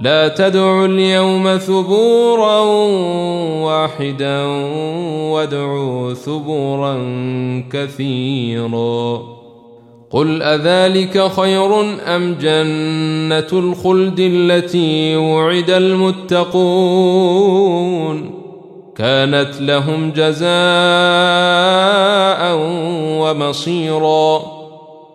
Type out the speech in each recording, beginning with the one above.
لا تدعوا اليوم ثبورا واحدا وادعوا ثبورا كثيرا. قل أذلك خير أم جنة الخلد التي وعد المتقون؟ كانت لهم جزاء ومصيرا.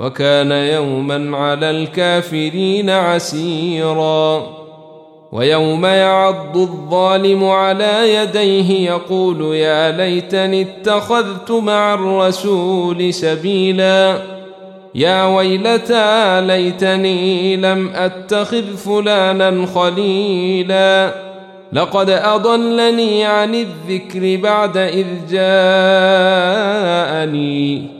وكان يوما على الكافرين عسيرا. ويوم يعض الظالم على يديه يقول يا ليتني اتخذت مع الرسول سبيلا. يا ويلتى ليتني لم أتخذ فلانا خليلا. لقد أضلني عن الذكر بعد إذ جاءني.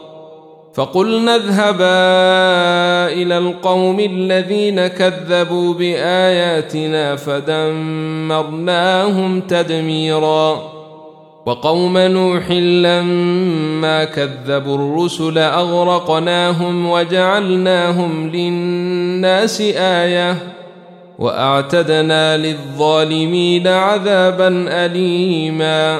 فقلنا اذهبا إلى القوم الذين كذبوا بآياتنا فدمرناهم تدميرا. وقوم نوح لما كذبوا الرسل أغرقناهم وجعلناهم للناس آية. وأعتدنا للظالمين عذابا أليما.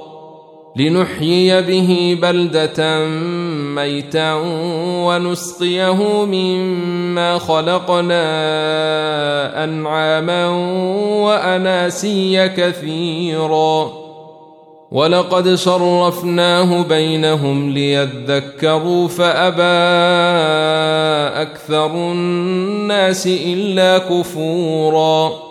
لنحيي به بلدة ميتا ونسقيه مما خلقنا أنعاما وأناسيا كثيرا. ولقد صرفناه بينهم ليذكروا فأبى أكثر الناس إلا كفورا.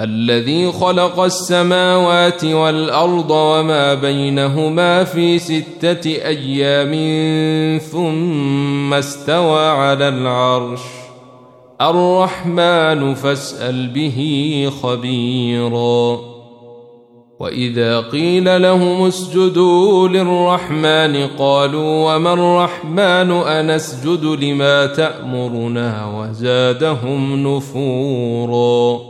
الذي خلق السماوات والأرض وما بينهما في ستة أيام ثم استوى على العرش. الرحمن فاسأل به خبيرا. وإذا قيل لهم اسجدوا للرحمن قالوا وما الرحمن أنسجد لما تأمرنا وزادهم نفورا.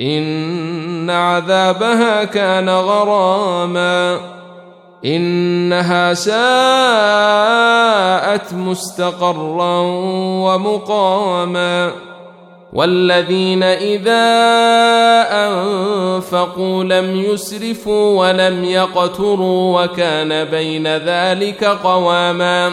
إن عذابها كان غراما. إنها ساءت مستقرا ومقاما. والذين إذا أنفقوا لم يسرفوا ولم يقتروا وكان بين ذلك قواما.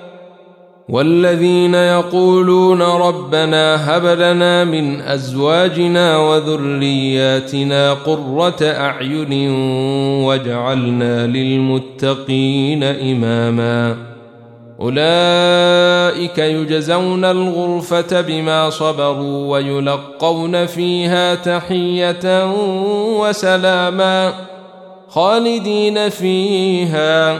والذين يقولون ربنا هب لنا من أزواجنا وذرياتنا قرة أعين واجعلنا للمتقين إماما. أولئك يجزون الغرفة بما صبروا ويلقون فيها تحية وسلاما خالدين فيها.